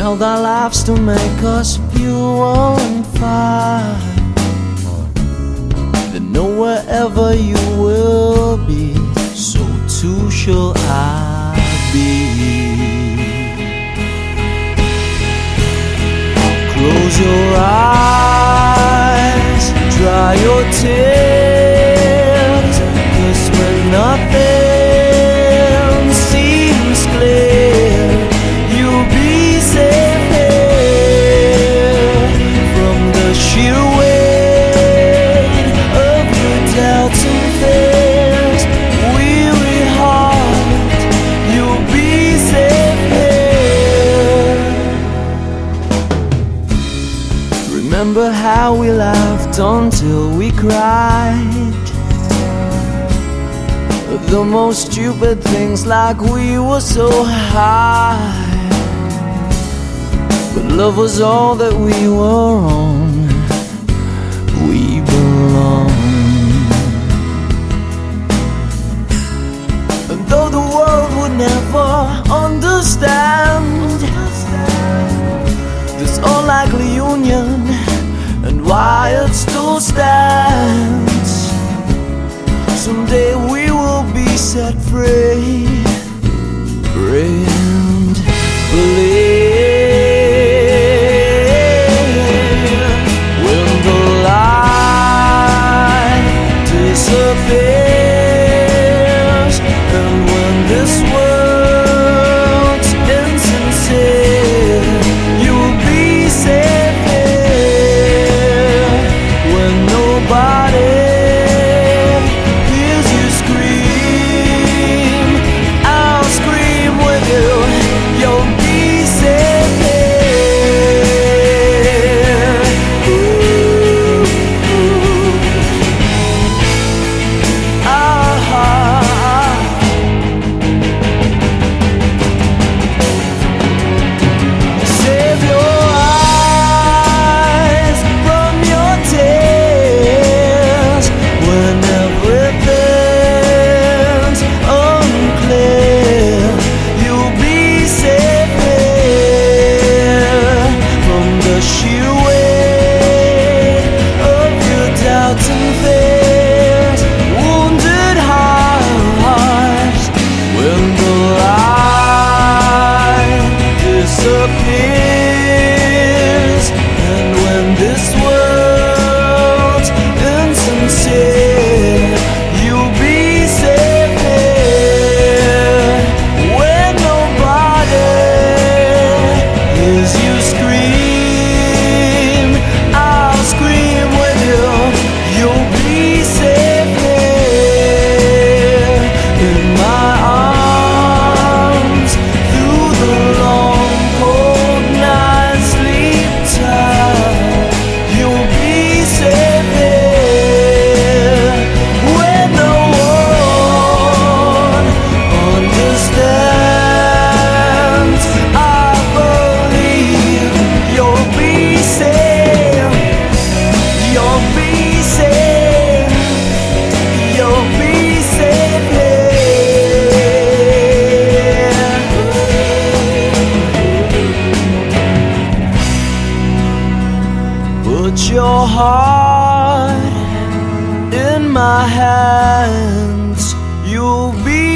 Meld our lives to make us pure and fine. Then know wherever you will be, so too shall I be. Close your eyes. Remember how we laughed until we cried. The most stupid things, like we were so high. But love was all that we were on. heart in my hands. You'll be